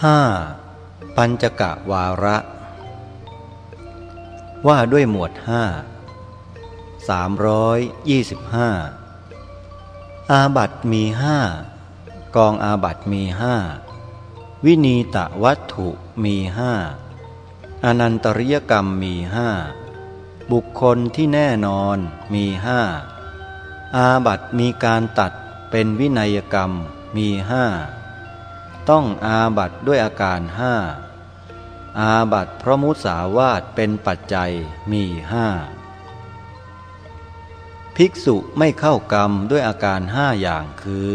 5. ปัญจกะวาระ ว่าด้วยหมวดห้า325อาบัตมีห้ากองอาบัตมีห้าวินีตะวัตถุมีห้าอนันตริยกรรมมีห้าบุคคลที่แน่นอนมีห้าอาบัตมีการตัดเป็นวินัยกรรมมีห้า ต้องอาบัตด้วยอาการห้าอาบัตเพราะมุสาวาตเป็นปัจจัยมีห้าภิกษุไม่เข้ากรรมด้วยอาการห้าอย่างคือ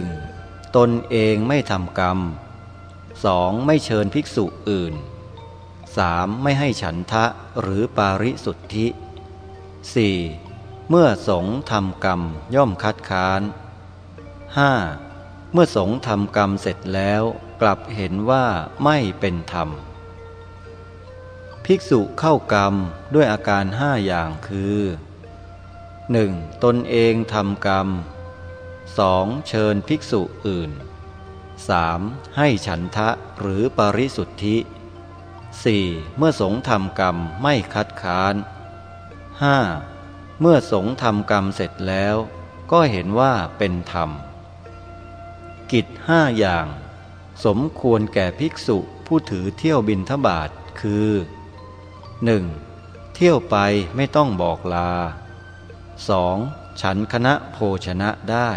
1. ตนเองไม่ทำกรรม 2. ไม่เชิญภิกษุอื่น 3. ไม่ให้ฉันทะหรือปาริสุทธิ 4. เมื่อสงทำกรรมย่อมคัดค้าน 5. เมื่อสงทำกรรมเสร็จแล้วกลับเห็นว่าไม่เป็นธรรม ภิกษุเข้ากรรมด้วยอาการห้าอย่างคือ 1. ตนเองทำกรรม 2. เชิญภิกษุอื่น 3. ให้ฉันทะหรือปริสุทธิ 4. เมื่อสงทำกรรมไม่คัดค้าน 5. เมื่อสงทำกรรมเสร็จแล้ว ก็เห็นว่าเป็นธรรม กิจห้าอย่าง สมควรแก่ภิกษุผู้ถือเที่ยวบินทบาทคือ 1. เที่ยวไปไม่ต้องบอกลา 2. ฉันคณะโภชนะได้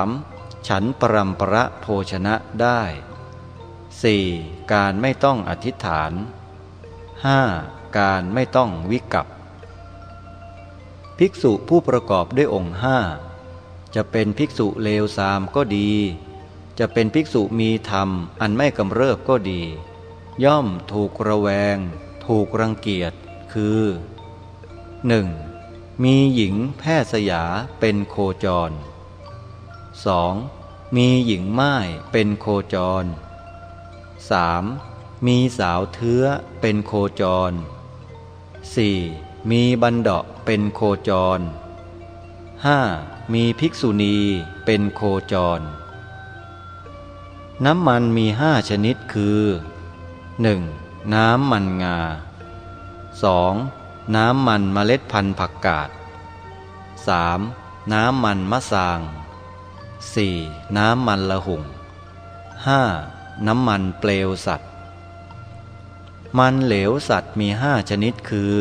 3. ฉันปรำประโภชนะได้ 4. การไม่ต้องอธิษฐาน 5. การไม่ต้องวิกัปภิกษุผู้ประกอบด้วยองค์ห้า จะเป็นภิกษุเลวทรามก็ดี จะเป็นภิกษุมีธรรมอันไม่กำเริบก็ดี ย่อมถูกระแวง ถูกรังเกียจ คือ 1. มีหญิงแพทย์สยาเป็นโคจร 2. มีหญิงไม้เป็นโคจร 3. มีสาวเทื้อเป็นโคจร 4. มีบันเดาะเป็นโคจร 5. มีภิกษุณีเป็นโคจร น้ำมันมีห้าชนิดคือ 1. น้ำมันงา 2. น้ำมันเมล็ดพันธุ์ผักกาด 3. น้ำมันมะสาง 4. น้ำมันละหุ่ง 5. น้ำมันเปลวสัตว์ มันเหลวสัตว์มีห้าชนิดคือ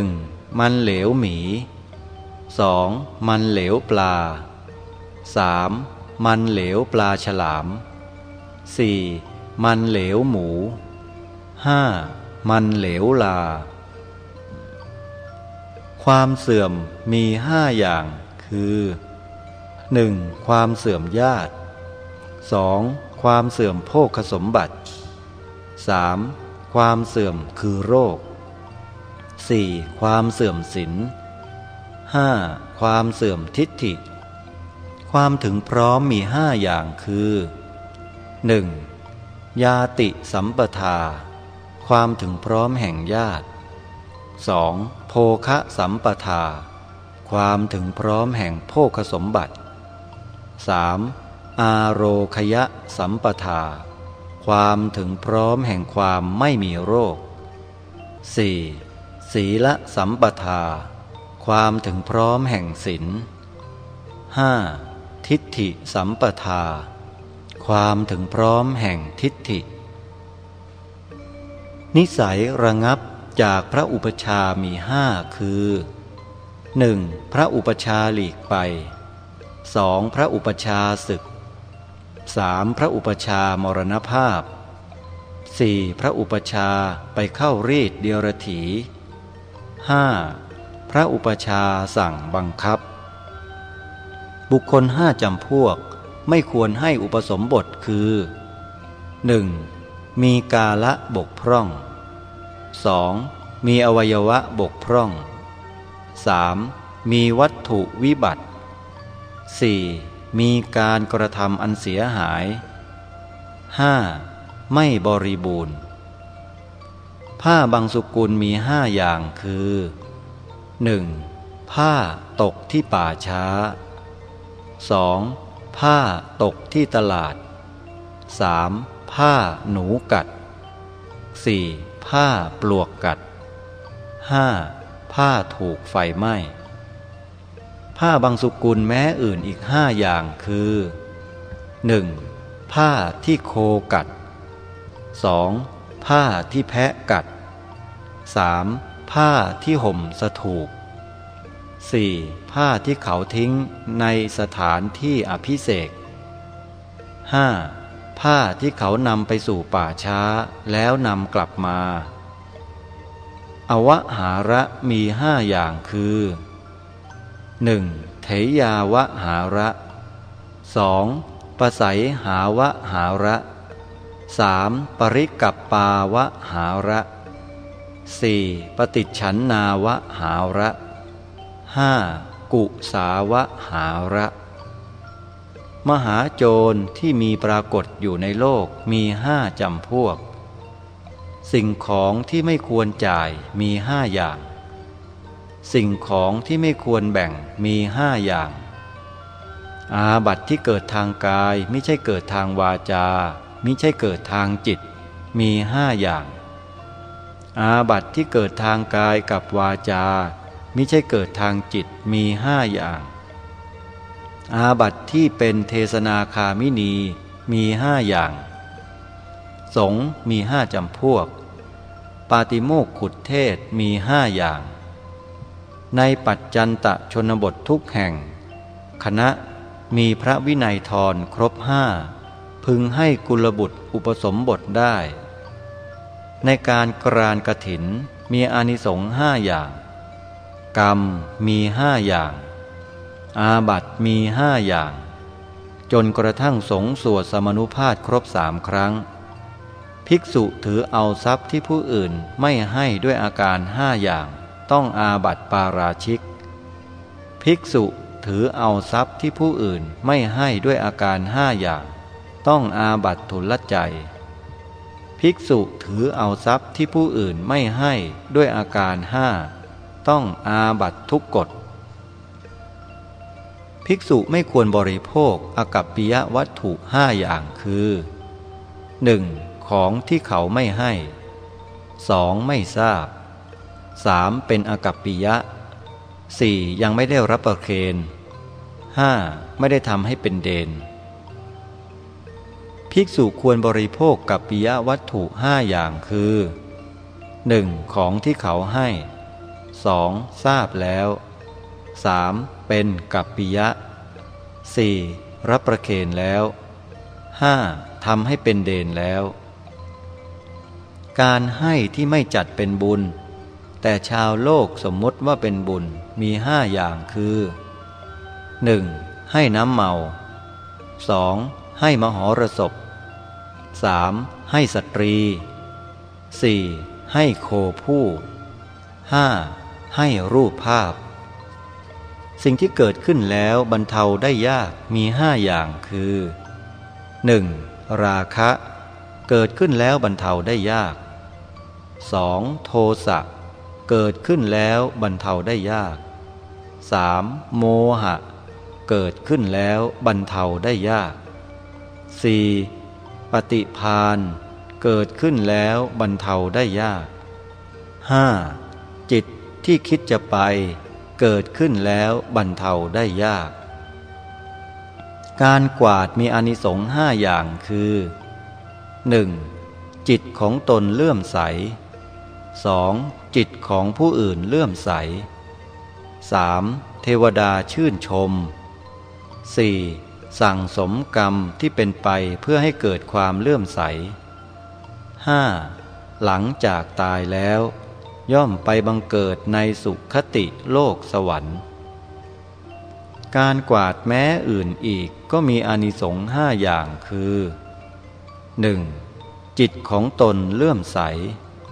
1. มันเหลวหมี 2. มันเหลวปลา 3. มันเหลวปลาฉลาม 4. มันเหลวหมู 5. มันเหลวลา ความเสื่อมมีห้าอย่างคือ 1. ความเสื่อมญาติ 2. ความเสื่อมโภคสมบัติ 3. ความเสื่อมคือโรค 4. ความเสื่อมศีล 5. ความเสื่อมทิฏฐิ ความถึงพร้อมมีห้าอย่างคือ 1. ยาติสัมปทา ความถึงพร้อมแห่งญาติ 2. โภคะสัมปทา ความถึงพร้อมแห่งโภคสมบัติ 3. อาโรคยะสัมปทา ความถึงพร้อมแห่งความไม่มีโรค 4. ศีละสัมปทา ความถึงพร้อมแห่งศีล 5. ทิฏฐิสัมปทา ความถึงพร้อมแห่งทิฏฐิ นิสัยระงับจากพระอุปชามีห้าคือ 1. พระอุปชาหลีกไป 2. พระอุปชาศึก 3. พระอุปชามรณภาพ 4. พระอุปชาไปเข้ารีดเดียรถี 5. พระอุปชาสั่งบังคับ บุคคลห้าจำพวกไม่ควรให้อุปสมบทคือ 1. มีกาละบกพร่อง 2. มีอวัยวะบกพร่อง 3. มีวัตถุวิบัติ 4. มีการกระทำอันเสียหาย 5. ไม่บริบูรณ์ ผ้าบางสุกุลมีห้าอย่างคือ 1. ผ้าตกที่ป่าช้า 2. ผ้าตกที่ตลาด 3. ผ้าหนูกัด 4. ผ้าปลวกกัด 5. ผ้าถูกไฟไหม้ ผ้าบางสุกุลแม้อื่นอีกห้าอย่างคือ 1. ผ้าที่โคกัด 2. ผ้าที่แพะกัด 3. ผ้าที่ห่มสถูก 4. ผ้าที่เขาทิ้งในสถานที่อภิเษก 5. ผ้าที่เขานำไปสู่ป่าช้าแล้วนำกลับมา อวหาระมีห้าอย่างคือ 1. เถยาวหาระ 2. ปสัยหาวหาระ 3. ปริกับปาวหาระ 4. ปฏิฉันนาวะหาระ 5. กุสาวะหาระ มหาโจรที่มีปรากฏอยู่ในโลกมีห้าจำพวก สิ่งของที่ไม่ควรจ่ายมีห้าอย่าง สิ่งของที่ไม่ควรแบ่งมีห้าอย่าง อาบัติที่เกิดทางกายไม่ใช่เกิดทางวาจา ไมิใช่เกิดทางจิต มีห้าอย่าง อาบัติที่เกิดทางกายกับวาจามิใช่เกิดทางจิตมีห้าอย่าง อาบัติที่เป็นเทศนาคามินีมีห้าอย่าง สงมีห้าจำพวก ปาติโมกขุดเทศมีห้าอย่าง ในปัจจันตะชนบททุกแห่ง คณะมีพระวินัยทรครบห้าพึงให้กุลบุตรอุปสมบทได้ ในการกรานกระถินมีอานิสงส์ห้าอย่าง กรรมมีห้าอย่าง อาบัตมีห้าอย่าง จนกระทั่งสงสวดสมนุภาพครบสามครั้ง ภิกษุถือเอาทรัพย์ที่ผู้อื่นไม่ให้ด้วยอาการห้าอย่าง ต้องอาบัตปาราชิก ภิกษุถือเอาทรัพย์ที่ผู้อื่นไม่ให้ด้วยอาการห้าอย่าง ต้องอาบัตทุลใจ ภิกษุถือเอาทรัพย์ที่ผู้อื่นไม่ให้ด้วยอาการห้าต้องอาบัตทุกกฎ ภิกษุไม่ควรบริโภคอากัปปิยวัตถุห้าอย่างคือ 1. ของที่เขาไม่ให้ 2. ไม่ทราบ 3. เป็นอากัปปิยะ 4. ยังไม่ได้รับประเคน 5. ไม่ได้ทำให้เป็นเดน ภิกษุควรบริโภคกับปิยวัตถุห้าอย่างคือ 1. ของที่เขาให้ 2. ทราบแล้ว 3. เป็นกับปิยะ 4. รับประเคนแล้ว 5. ทำให้เป็นเดนแล้ว การให้ที่ไม่จัดเป็นบุญ แต่ชาวโลกสมมติว่าเป็นบุญมีห้าอย่างคือ 1. ให้น้ำเมา 2. ให้มหรสพ 3. ให้สตรี 4. ให้โคผู้ 5. ให้รูปภาพ สิ่งที่เกิดขึ้นแล้วบรรเทาได้ยากมีห้าอย่างคือ 1. ราคะ เกิดขึ้นแล้วบรรเทาได้ยาก 2. โทสะเกิดขึ้นแล้วบรรเทาได้ยาก 3. โมหะ เกิดขึ้นแล้วบรรเทาได้ยาก 4. ปฏิพานเกิดขึ้นแล้วบรรเทาได้ยาก 5. จิตที่คิดจะไป เกิดขึ้นแล้วบรรเทาได้ยาก การกวาดมีอนิสงส์ห้าอย่างคือ 1. จิตของตนเลื่อมใส 2. จิตของผู้อื่นเลื่อมใส 3. เทวดาชื่นชม 4. สั่งสมกรรมที่เป็นไปเพื่อให้เกิดความเลื่อมใส 5. หลังจากตายแล้ว ย่อมไปบังเกิดในสุขติโลกสวรรค์ การกวาดแม้อื่นอีกก็มีอนิสงส์ห้าอย่างคือ 1. จิตของตนเลื่อมใส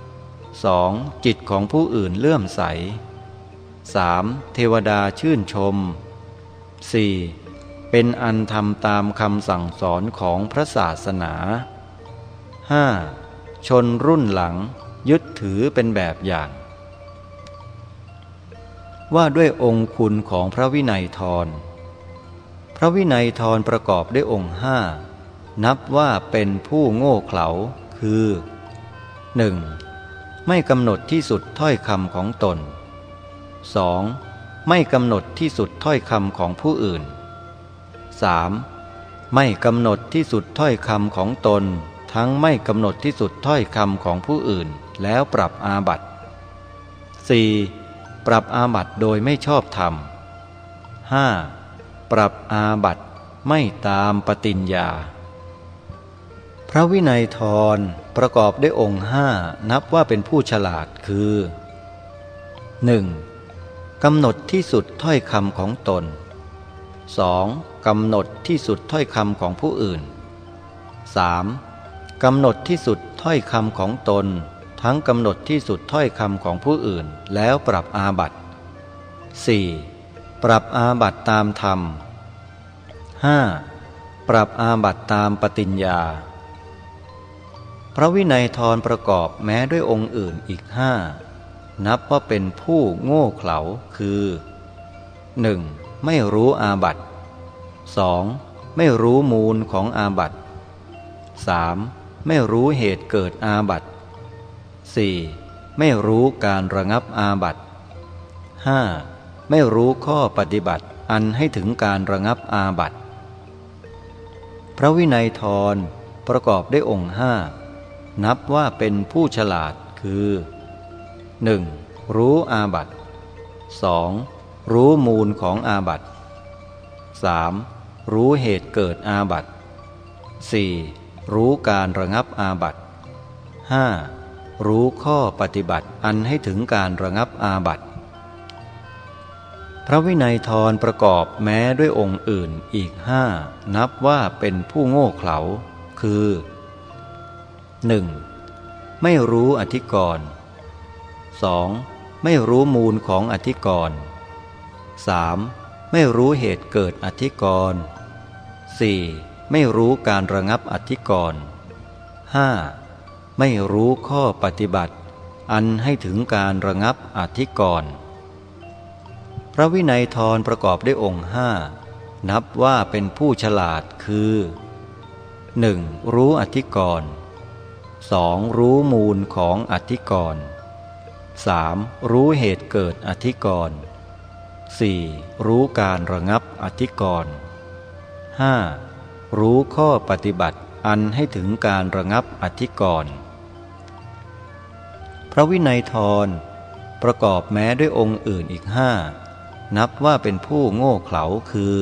2. จิตของผู้อื่นเลื่อมใส 3. เทวดาชื่นชม 4. เป็นอันทำตามคำสั่งสอนของพระศาสนา 5. ชนรุ่นหลังยึดถือเป็นแบบอย่าง ว่าด้วยองค์คุณของพระวินัยทร พระวินัยทรประกอบด้วยองค์ห้านับว่าเป็นผู้โง่เขลาคือ 1. ไม่กำหนดที่สุดถ้อยคำของตน 2. ไม่กำหนดที่สุดถ้อยคำของผู้อื่น 3. ไม่กำหนดที่สุดถ้อยคำของตน ทั้งไม่กำหนดที่สุดถ้อยคำของผู้อื่น แล้วปรับอาบัติ 4. ปรับอาบัติโดยไม่ชอบธรรม 5. ปรับอาบัติไม่ตามปฏิญญา พระวินัยทรประกอบด้วยองค์ห้านับว่าเป็นผู้ฉลาดคือ 1. กำหนดที่สุดถ้อยคำของตน 2. กำหนดที่สุดถ้อยคำของผู้อื่น 3. กำหนดที่สุดถ้อยคำของตน ทั้งกำหนดที่สุดถ้อยคำของผู้อื่น แล้วปรับอาบัติ 4. ปรับอาบัติตามธรรม 5. ปรับอาบัติตามปฏิญญา พระวินัยทรประกอบแม้ด้วยองค์อื่นอีกห้านับว่าเป็นผู้โง่เขลาคือ 1. ไม่รู้อาบัติ 2. ไม่รู้มูลของอาบัติ 3. ไม่รู้เหตุเกิดอาบัติ 4. ไม่รู้การระงับอาบัติ 5. ไม่รู้ข้อปฏิบัติอันให้ถึงการระงับอาบัติพระวินัยทรประกอบได้องค์ห้านับว่าเป็นผู้ฉลาดคือ 1. รู้อาบัติ 2. รู้มูลของอาบัติ 3. รู้เหตุเกิดอาบัติ 4. รู้การระงับอาบัติ 5. รู้ข้อปฏิบัติอันให้ถึงการระงับอาบัติพระวินัยทรประกอบแม้ด้วยองค์อื่นอีกห้านับว่าเป็นผู้โง่เขลาคือ 1. ไม่รู้อธิกรณ์ 2. ไม่รู้มูลของอธิกรณ์ 3. ไม่รู้เหตุเกิดอธิกรณ์ 4. ไม่รู้การระงับอธิกรณ์ 5. ไม่รู้ข้อปฏิบัติ อันให้ถึงการระงับอธิกรณ์ พระวินัยทรประกอบด้วยองค์ห้านับว่าเป็นผู้ฉลาดคือ 1. รู้อธิกรณ์ 2. รู้มูลของอธิกรณ์ 3. รู้เหตุเกิดอธิกรณ์ 4. รู้การระงับอธิกรณ์ 5. รู้ข้อปฏิบัติอันให้ถึงการระงับอธิกรณ์พระวินัยทรประกอบแม้ด้วยองค์อื่นอีกห้านับว่าเป็นผู้โง่เขลาคือ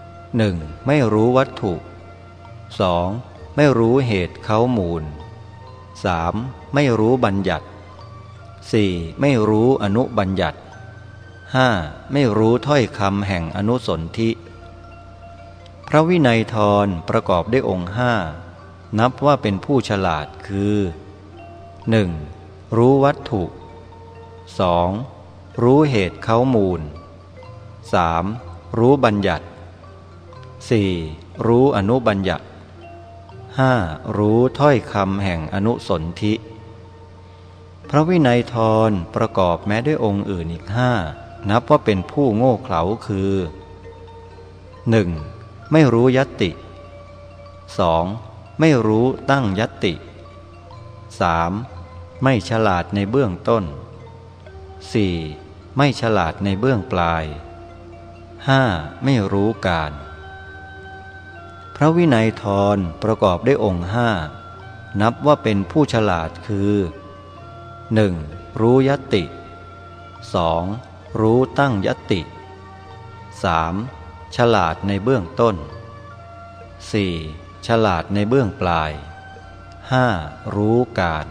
1. ไม่รู้วัตถุ 2. ไม่รู้เหตุเขามูล 3. ไม่รู้บัญญัติ 4. ไม่รู้อนุบัญญัติ 5. ไม่รู้ถ้อยคำแห่งอนุสนธิ พระวินัยทรประกอบด้วยองค์ห้านับว่าเป็นผู้ฉลาดคือ 1. รู้วัตถุ 2. รู้เหตุเขามูล 3. รู้บัญญัติ 4. รู้อนุบัญญัติ 5. รู้ถ้อยคำแห่งอนุสนธิ พระวินัยทรประกอบแม้ด้วยองค์อื่นอีกห้า นับว่าเป็นผู้โง่เขลาคือ 1. ไม่รู้ยติ 2. ไม่รู้ตั้งยติ 3. ไม่ฉลาดในเบื้องต้น 4. ไม่ฉลาดในเบื้องปลาย 5. ไม่รู้การ พระวินัยทรประกอบด้วยองค์ห้านับว่าเป็นผู้ฉลาดคือ 1. รู้ยติ 2. รู้ตั้งยติ 3. ฉลาดในเบื้องต้น 4. ฉลาดในเบื้องปลาย 5. รู้การ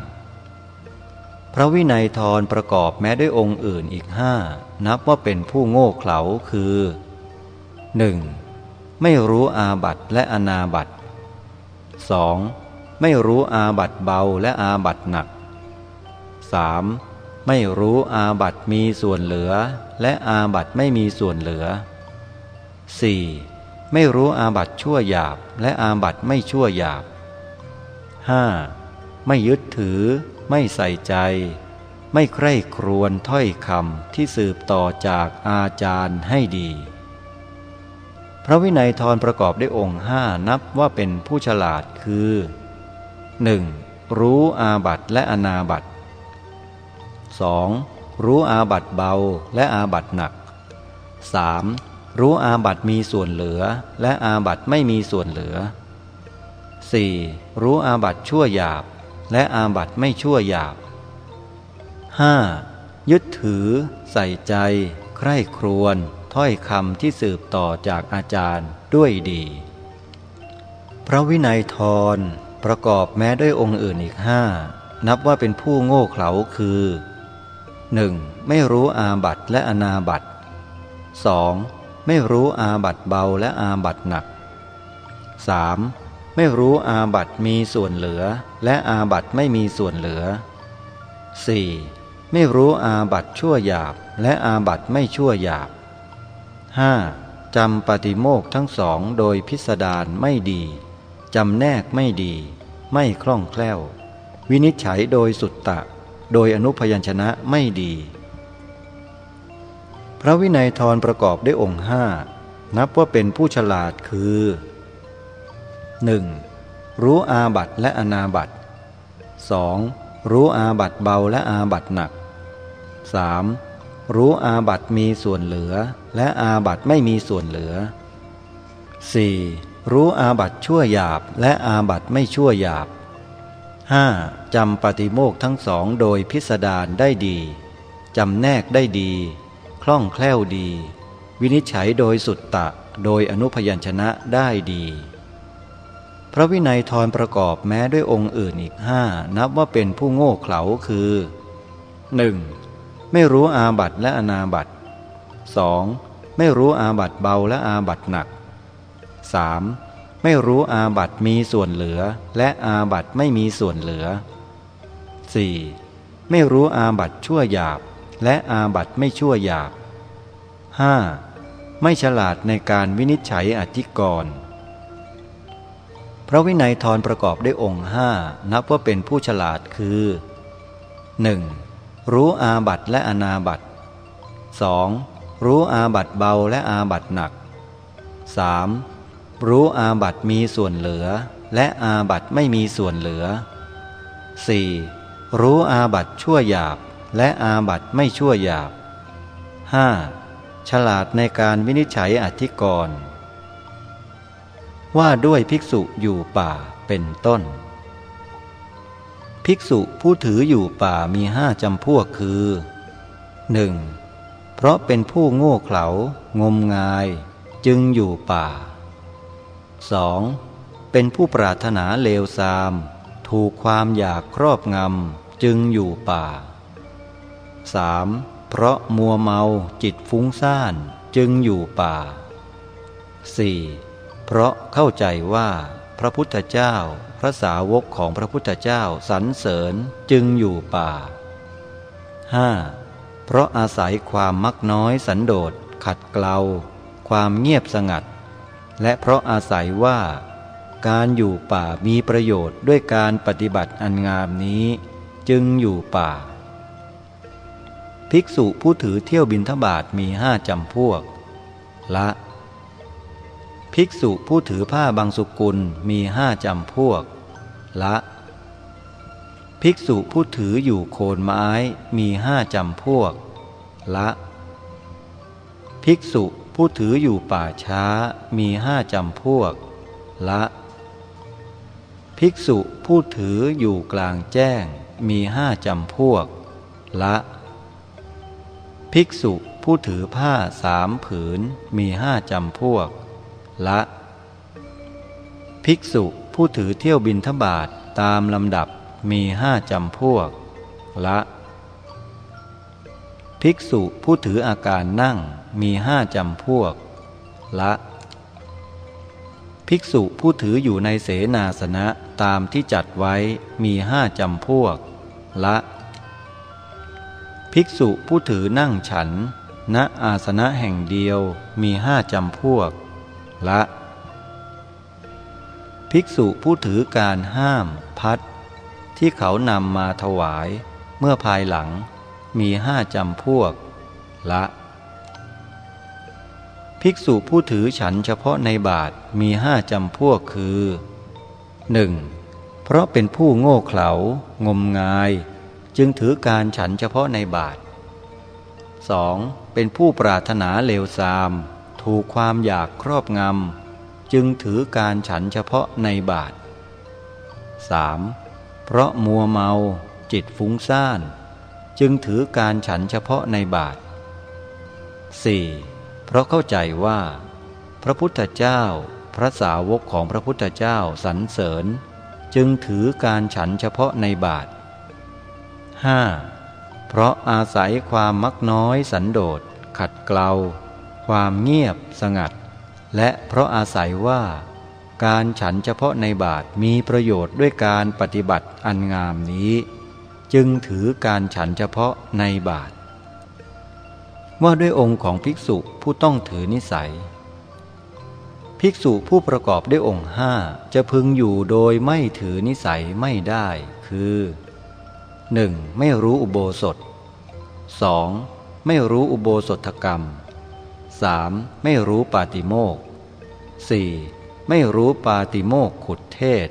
พระวินัยทรประกอบแม้ด้วยองค์อื่นอีกห้านับว่าเป็นผู้โง่เขลาคือ 1. ไม่รู้อาบัตและอนาบัต 2. ไม่รู้อาบัตเบาและอาบัตหนัก 3. ไม่รู้อาบัตมีส่วนเหลือ และอาบัตไม่มีส่วนเหลือ 4. ไม่รู้อาบัตชั่วหยาบ และอาบัตไม่ชั่วหยาบ 5. ไม่ยึดถือ ไม่ใส่ใจ ไม่ใคร่ครวญถ้อยคำที่สืบต่อจากอาจารย์ให้ดี พระวินัยทรประกอบด้วยองค์ห้านับว่าเป็นผู้ฉลาดคือ 1. รู้อาบัตและอนาบัต 2. รู้อาบัตเบาและอาบัตหนัก 3. รู้อาบัตมีส่วนเหลือ และอาบัตไม่มีส่วนเหลือ 4. รู้อาบัตชั่วหยาบ และอาบัตไม่ชั่วหยาบ 5. ยึดถือ ใส่ใจ ใคร่ครวญถ้อยคำที่สืบต่อจากอาจารย์ด้วยดี พระวินัยทรประกอบแม้ด้วยองค์อื่นอีกห้านับว่าเป็นผู้โง่เขลาคือ 1. ไม่รู้อาบัตและอนาบัต 2. ไม่รู้อาบัตเบาและอาบัตหนัก 3. ไม่รู้อาบัตมีส่วนเหลือ และอาบัตไม่มีส่วนเหลือ 4. ไม่รู้อาบัตชั่วหยาบ และอาบัตไม่ชั่วหยาบ 5. จำปฏิโมกทั้งสองโดยพิสดารไม่ดี จำแนกไม่ดี ไม่คล่องแคล่ว วินิจฉัยโดยสุตตะ โดยอนุพยัญชนะไม่ดี พระวินัยทรประกอบด้วยองค์ห้านับว่าเป็นผู้ฉลาดคือ 1. รู้อาบัตและอนาบัต 2. รู้อาบัตเบาและอาบัตหนัก 3. รู้อาบัตมีส่วนเหลือ และอาบัตไม่มีส่วนเหลือ 4. รู้อาบัตชั่วหยาบและอาบัตไม่ชั่วหยาบ 5. จำปฏิโมกทั้งสองโดยพิสดารได้ดี จำแนกได้ดี คล่องแคล่วดี วินิจฉัยโดยสุตตะ โดยอนุพยัญชนะได้ดี พระวินัยทรประกอบแม้ด้วยองค์อื่นอีกห้านับว่าเป็นผู้โง่เขลาคือ 1. ไม่รู้อาบัตและอนาบัต 2. ไม่รู้อาบัตเบาและอาบัตหนัก 3. ไม่รู้อาบัตมีส่วนเหลือ และอาบัตไม่มีส่วนเหลือ 4. ไม่รู้อาบัตชั่วหยาบ และอาบัตไม่ชั่วหยาบ 5. ไม่ฉลาดในการวินิจฉัยอธิกรณ์พระวินัยทรประกอบด้วยองค์ห้านับว่าเป็นผู้ฉลาดคือ 1. รู้อาบัตและอนาบัต 2. รู้อาบัตเบาและอาบัตหนัก 3. รู้อาบัตมีส่วนเหลือ และอาบัตไม่มีส่วนเหลือ 4. รู้อาบัตชั่วหยาบ และอาบัตไม่ชั่วหยาบ 5. ฉลาดในการวินิจฉัยอธิกรณ์ว่าด้วยภิกษุอยู่ป่าเป็นต้น ภิกษุผู้ถืออยู่ป่ามีห้าจำพวกคือ 1. เพราะเป็นผู้โง่เขลางมงายจึงอยู่ป่า 2. เป็นผู้ปรารถนาเลวทราม ถูกความอยากครอบงำจึงอยู่ป่า 3. เพราะมัวเมาจิตฟุ้งซ่านจึงอยู่ป่า 4. เพราะเข้าใจว่าพระพุทธเจ้าพระสาวกของพระพุทธเจ้าสรรเสริญจึงอยู่ป่า 5. เพราะอาศัยความมักน้อยสันโดษขัดเกลา ความเงียบสงัด และเพราะอาศัยว่า การอยู่ป่ามีประโยชน์ด้วยการปฏิบัติอันงามนี้ จึงอยู่ป่า ภิกษุผู้ถือเที่ยวบินทบาทมีห้าจำพวก ละ ภิกษุผู้ถือผ้าบางสุกุลมีห้าจำพวก ละ ภิกษุผู้ถืออยู่โคนไม้มีห้าจำพวก ละ ภิกษุ ผู้ถืออยู่ป่าช้ามีห้าจำพวก ละ ภิกษุผู้ถืออยู่กลางแจ้งมีห้าจำพวก ละ ภิกษุผู้ถือผ้าสามผืนมีห้าจำพวก ละ ภิกษุผู้ถือเที่ยวบินทบาทตามลำดับมีห้าจำพวก ละ ภิกษุผู้ถืออาการนั่งมีห้าจำพวก ละ ภิกษุผู้ถืออยู่ในเสนาสนะตามที่จัดไว้มีห้าจำพวก ละ ภิกษุผู้ถือนั่งฉัน ณอาสนะแห่งเดียวมีห้าจำพวก ละ ภิกษุผู้ถือการห้ามพัด ที่เขานำมาถวายเมื่อภายหลัง มีห้าจำพวก ละ ภิกษุผู้ถือฉันเฉพาะในบาทมีห้าจำพวกคือ 1. เพราะเป็นผู้โง่เขลางมงาย จึงถือการฉันเฉพาะในบาท 2. เป็นผู้ปรารถนาเลวทราม ถูกความอยากครอบงำ จึงถือการฉันเฉพาะในบาท 3. เพราะมัวเมาจิตฟุ้งซ่าน จึงถือการฉันเฉพาะในบาท 4. เพราะเข้าใจว่า พระพุทธเจ้า พระสาวกของพระพุทธเจ้าสรรเสริญ จึงถือการฉันเฉพาะในบาท 5. เพราะอาศัยความมักน้อยสันโดษ ขัดเกลา ความเงียบสงัด และเพราะอาศัยว่าการฉันเฉพาะในบาทมีประโยชน์ด้วยการปฏิบัติอันงามนี้ จึงถือการฉันเฉพาะในบาท ว่าด้วยองค์ของภิกษุผู้ต้องถือนิสัย ภิกษุผู้ประกอบด้วยองค์ห้าจะพึงอยู่โดยไม่ถือนิสัยไม่ได้คือ 1. ไม่รู้อุโบสถ 2. ไม่รู้อุโบสถกรรม 3. ไม่รู้ปาติโมก 4. ไม่รู้ปาติโมกขุดเทศ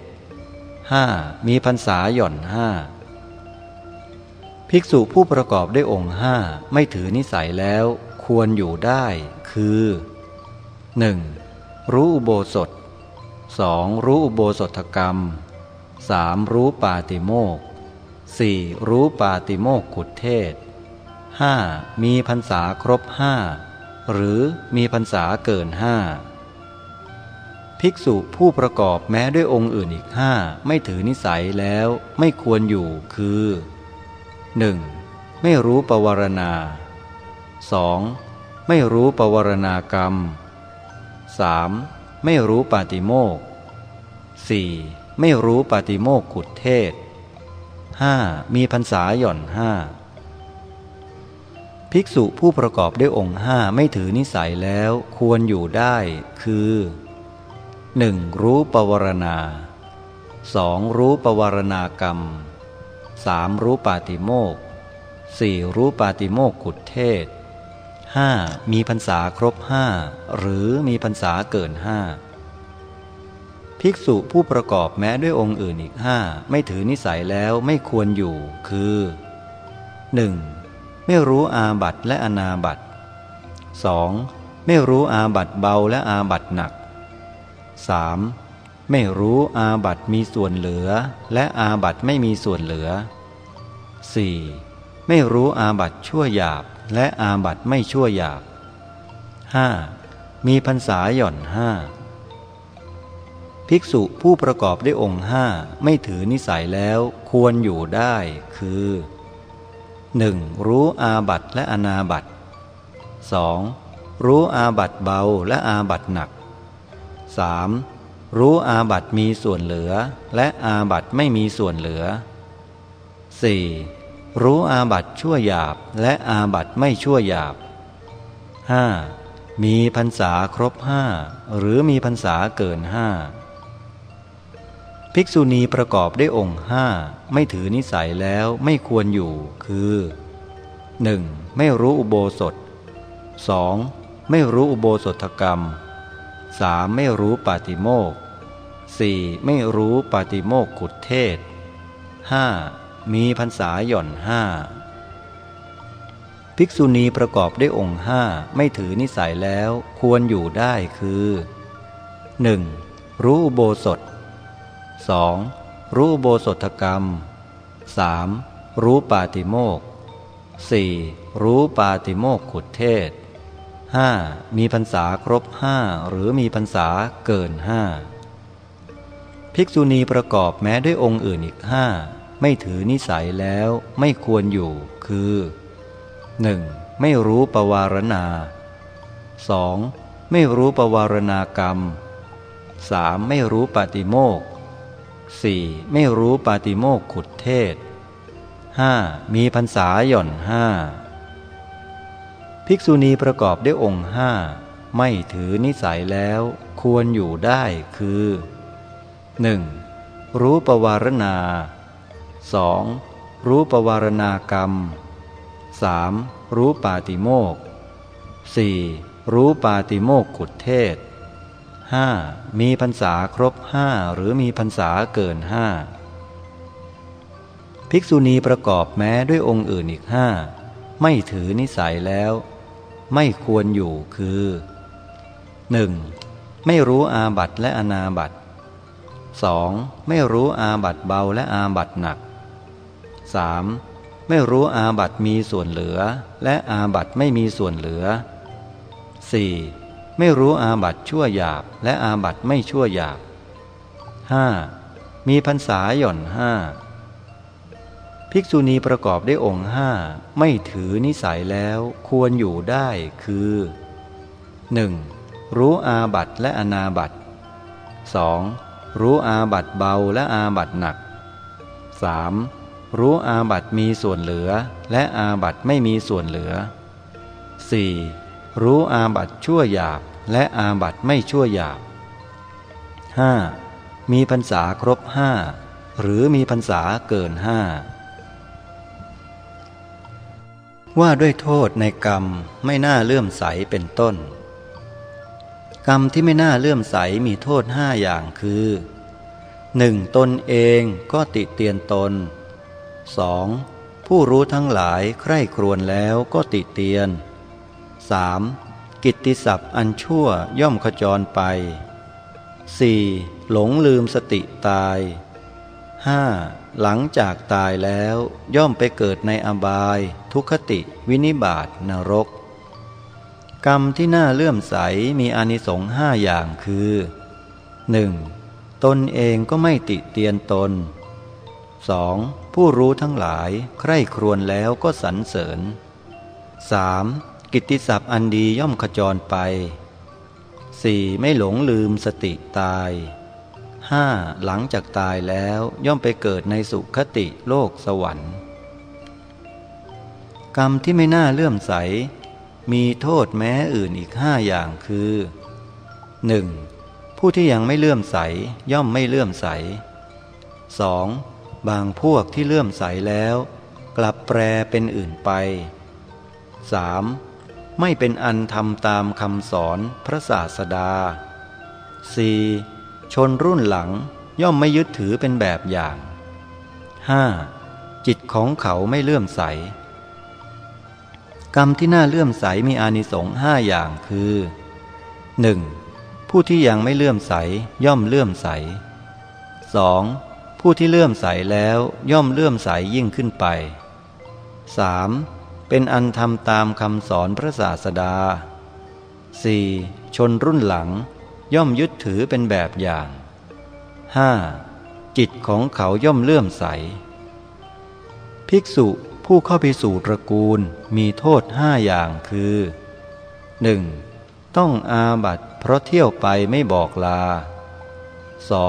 5. มีพรรษาหย่อนห้า ภิกษุผู้ประกอบด้วยองค์ห้าไม่ถือนิสัยแล้ว ควรอยู่ได้ คือ 1. รู้อุโบสถ 2. รู้อุโบสถกรรม 3. รู้ปาติโมก 4. รู้ปาติโมกขุดเทศ 5. มีพรรษาครบห้าหรือมีพรรษาเกินห้าภิกษุผู้ประกอบแม้ด้วยองค์อื่นอีกห้าไม่ถือนิสัยแล้วไม่ควรอยู่คือ 1. ไม่รู้ปวารณา 2. ไม่รู้ปวารณากรรม 3. ไม่รู้ปาติโมก 4. ไม่รู้ปาติโมกขุดเทศ 5. มีพรรษาหย่อนห้าภิกษุผู้ประกอบด้วยองค์ห้าไม่ถือนิสัยแล้วควรอยู่ได้คือ 1. รู้ปวารณา 2. รู้ปวารณากรรม 3. รู้ปาติโมก 4. รู้ปาติโมกขุดเทศ 5. มีพรรษาครบห้าหรือมีพรรษาเกินห้าภิกษุผู้ประกอบแม้ด้วยองค์อื่นอีกห้าไม่ถือนิสัยแล้วไม่ควรอยู่คือ 1. ไม่รู้อาบัตและอนาบัต 2. ไม่รู้อาบัตเบาและอาบัตหนัก 3. ไม่รู้อาบัตมีส่วนเหลือ และอาบัตไม่มีส่วนเหลือ 4. ไม่รู้อาบัตชั่วหยาบ และอาบัตไม่ชั่วหยาบ 5. มีพรรษาหย่อนห้าภิกษุผู้ประกอบด้วยองค์ห้าไม่ถือนิสัยแล้วควรอยู่ได้คือ 1. รู้อาบัตและอนาบัต 2. รู้อาบัตเบาและอาบัตหนัก 3. รู้อาบัตมีส่วนเหลือ และอาบัตไม่มีส่วนเหลือ 4. รู้อาบัตชั่วหยาบและอาบัตไม่ชั่วหยาบ 5. มีพรรษาครบห้าหรือมีพรรษาเกินห้าภิกษุณีประกอบด้วยองค์ห้าไม่ถือนิสัยแล้วไม่ควรอยู่คือ 1. ไม่รู้อุโบสถ 2. ไม่รู้อุโบสถกรรม 3. ไม่รู้ปาติโมก 4. ไม่รู้ปาติโมกขุดเทศ 5. มีพรรษาหย่อนห้าภิกษุณีประกอบด้วยองค์ห้าไม่ถือนิสัยแล้วควรอยู่ได้คือ 1. รู้โบสถ 2. รู้โบสถกรรม 3. รู้ปาติโมก 4. รู้ปาติโมกขุดเทศ 5. มีพรรษาครบห้าหรือมีพรรษาเกินห้าภิกษุณีประกอบแม้ด้วยองค์อื่นอีกห้าไม่ถือนิสัยแล้วไม่ควรอยู่คือ 1. ไม่รู้ปวารณา 2. ไม่รู้ปวารณากรรม 3. ไม่รู้ปาติโมก 4. ไม่รู้ปาติโมกขุดเทศ 5. มีพรรษาหย่อนห้า ภิกษุณีประกอบด้วยองค์ห้าไม่ถือนิสัยแล้วควรอยู่ได้คือ 1. รู้ปวารณา 2. รู้ปวารณากรรม 3. รู้ปาติโมก 4. รู้ปาติโมกขุดเทศ 5. มีพรรษาครบห้าหรือมีพรรษาเกินห้าภิกษุณีประกอบแม้ด้วยองค์อื่นอีกห้าไม่ถือนิสัยแล้ว ไม่ควรอยู่คือ 1. ไม่รู้อาบัตและอนาบัต 2. ไม่รู้อาบัตเบาและอาบัตหนัก 3. ไม่รู้อาบัตมีส่วนเหลือ และอาบัตไม่มีส่วนเหลือ 4. ไม่รู้อาบัตชั่วหยาบและอาบัตไม่ชั่วหยาบ 5. มีพรรษาหย่อนห้า ภิกษุณีประกอบได้องค์ห้าไม่ถือนิสัยแล้วควรอยู่ได้คือ 1. รู้อาบัตและอนาบัต 2. รู้อาบัตเบาและอาบัตหนัก 3. รู้อาบัตมีส่วนเหลือและอาบัตไม่มีส่วนเหลือ 4. รู้อาบัตชั่วหยาบและอาบัตไม่ชั่วหยาบ 5. มีพรรษาครบห้าหรือมีพรรษาเกินห้า ว่าด้วยโทษในกรรมไม่น่าเลื่อมใสเป็นต้น กรรมที่ไม่น่าเลื่อมใสมีโทษห้าอย่างคือ 1. ตนเองก็ติเตียนตน 2. ผู้รู้ทั้งหลายใคร่ครวญแล้วก็ติเตียน 3. กิตติศัพท์อันชั่วย่อมขจรไป 4. หลงลืมสติตาย 5. หลังจากตายแล้วย่อมไปเกิดในอบาย ทุคติ วินิบาตนรก กรรมที่น่าเลื่อมใสมีอนิสงส์ห้าอย่างคือ 1. ตนเองก็ไม่ติเตียนตน 2. ผู้รู้ทั้งหลาย ใคร่ครวญแล้วก็สรรเสริญ 3. กิตติศัพท์อันดีย่อมขจรไป 4. ไม่หลงลืมสติตายห้าหลังจากตายแล้วย่อมไปเกิดในสุคติโลกสวรรค์ กรรมที่ไม่น่าเลื่อมใส มีโทษแม้อื่นอีกห้าอย่างคือ 1. ผู้ที่ยังไม่เลื่อมใสย่อมไม่เลื่อมใส 2. บางพวกที่เลื่อมใสแล้ว กลับแปรเป็นอื่นไป 3. ไม่เป็นอันทำตามคำสอนพระศาสดา 4. ชนรุ่นหลังย่อมไม่ยึดถือเป็นแบบอย่าง 5. จิตของเขาไม่เลื่อมใส กรรมที่น่าเลื่อมใสมีอานิสงส์ห้าอย่างคือ 1. ผู้ที่ยังไม่เลื่อมใสย่อมเลื่อมใส 2. ผู้ที่เลื่อมใสแล้วย่อมเลื่อมใสยิ่งขึ้นไป 3. เป็นอันทำตามคำสอนพระศาสดา 4. ชนรุ่นหลังย่อมยึดถือเป็นแบบอย่าง 5. จิตของเขาย่อมเลื่อมใส ภิกษุ ผู้เข้าไปสู่ตระกูลมีโทษห้าอย่างคือ 1. ต้องอาบัตเพราะเที่ยวไปไม่บอกลา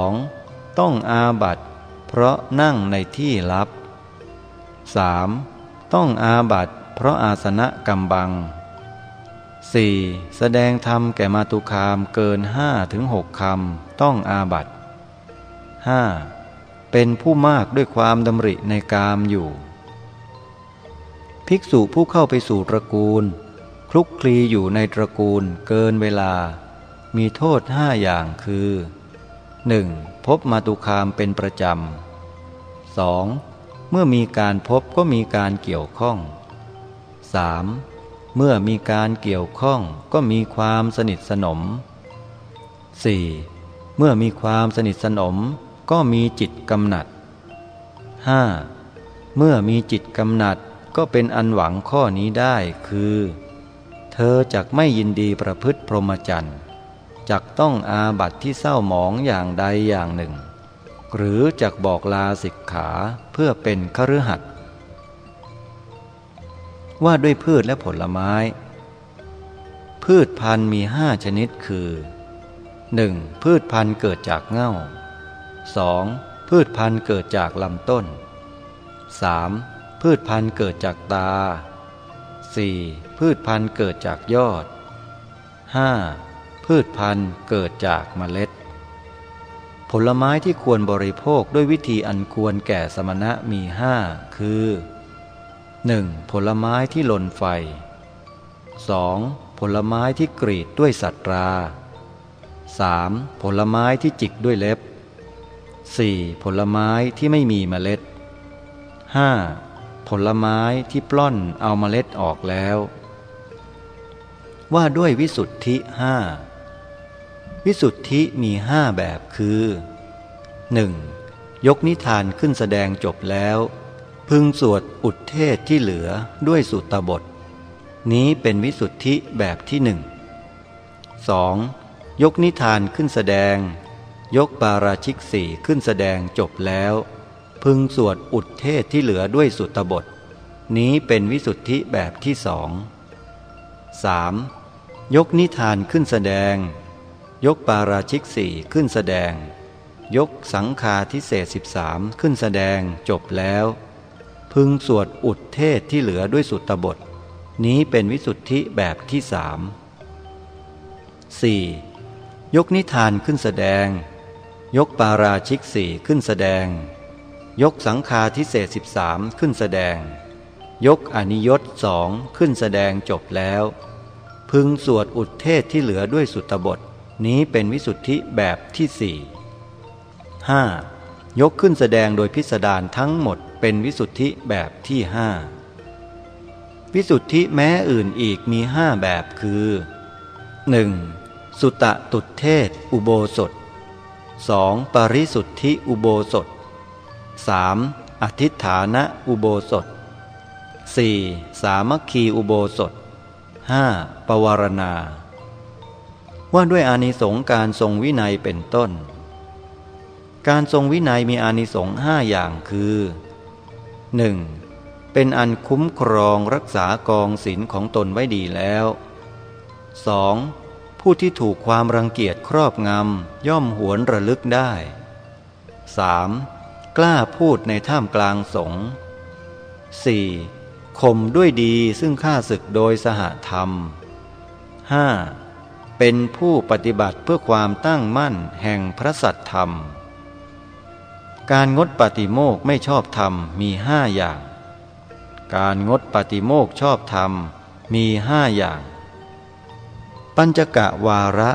2. ต้องอาบัตเพราะนั่งในที่ลับ 3. ต้องอาบัตเพราะอาสนะกำบัง 4. แสดงธรรมแก่มาตุคามเกินห้าถึงหกคำต้องอาบัต 5. เป็นผู้มากด้วยความดำริในกามอยู่ ภิกษุผู้เข้าไปสู่ตระกูล คลุกคลีอยู่ในตระกูลเกินเวลา มีโทษห้าอย่างคือ 1. พบมาตุคามเป็นประจำ 2. เมื่อมีการพบก็มีการเกี่ยวข้อง 3. เมื่อมีการเกี่ยวข้องก็มีความสนิทสนม 4. เมื่อมีความสนิทสนมก็มีจิตกำหนัด 5. เมื่อมีจิตกำหนัด ก็เป็นอันหวังข้อนี้ได้คือ เธอจักไม่ยินดีประพฤติพรหมจรรย์จักต้องอาบัติที่เศร้าหมองอย่างใดอย่างหนึ่ง หรือจักบอกลาสิกขาเพื่อเป็นคฤหัสถ์ว่าด้วยพืชและผลไม้ พืชพันธุ์มีห้าชนิดคือ 1. พืชพันธุ์เกิดจากเง่า 2. พืชพันธุ์เกิดจากลำต้น 3. พืชพันธุ์เกิดจากตา 4. พืชพันธุ์เกิดจากยอด 5. พืชพันธุ์เกิดจากเมล็ด ผลไม้ที่ควรบริโภคด้วยวิธีอันควรแก่สมณะมีห้าคือ 1. ผลไม้ที่หล่นไฟ 2. ผผลไม้ที่กรีดด้วยสัตรา 3. ผลไม้ที่จิกด้วยเล็บ 4. ผลไม้ที่ไม่มีเมล็ด 5. ผลไม้ที่ปล้อนเอาเมล็ดออกแล้ว ว่าด้วยวิสุทธิห้าวิสุทธิมีห้าแบบคือ 1. ยกนิทานขึ้นแสดงจบแล้ว พึงสวดอุทเทศที่เหลือด้วยสุตตบท นี้เป็นวิสุทธิแบบที่หนึ่ง 2. ยกนิทานขึ้นแสดง ยกปาราชิกสี่ขึ้นแสดงจบแล้ว พึงสวดอุทเทศที่เหลือด้วยสุตตบท นี้เป็นวิสุทธิแบบที่สอง 3. ยกนิทานขึ้นแสดง ยกปาราชิกสี่ขึ้นแสดง ยกสังคาทิเศษสิบสามขึ้นแสดงจบแล้ว พึงสวดอุทเทศที่เหลือด้วยสุตตบท นี้เป็นวิสุทธิแบบที่สาม 4. ยกนิทานขึ้นแสดง ยกปาราชิกสี่ขึ้นแสดง ยกสังคาทิเศษสิบสามขึ้นแสดง ยกอนิยตสองขึ้นแสดงจบแล้ว พึงสวดอุทเทศที่เหลือด้วยสุตตบท นี้เป็นวิสุทธิแบบที่สี่ 5. ยกขึ้นแสดงโดยพิสดารทั้งหมดเป็นวิสุทธิแบบที่ห้าวิสุทธิแม้อื่นอีกมีห้าแบบคือ 1. สุตะตุเทศ อุโบสถ 2. ปริสุทธิอุโบสถ 3. อธิฐานะอุโบสถ 4. สามัคคีอุโบสถ 5. ปวารณา ว่าด้วยอานิสงส์การทรงวินัยเป็นต้น การทรงวินัยมีอานิสงส์ห้าอย่างคือ 1. เป็นอันคุ้มครองรักษากองศีลของตนไว้ดีแล้ว 2. ผู้ที่ถูกความรังเกียจครอบงำย่อมหวนระลึกได้ 3. กล้าพูดในท่ามกลางสงฆ์ 4. ข่มด้วยดีซึ่งฆ่าศึกโดยสหธรรม 5. เป็นผู้ปฏิบัติเพื่อความตั้งมั่นแห่งพระสัตธรรม การงดปฏิโมกไม่ชอบธรรมมีห้าอย่าง การงดปฏิโมกชอบธรรมมีห้าอย่าง ปัญจกะวาระ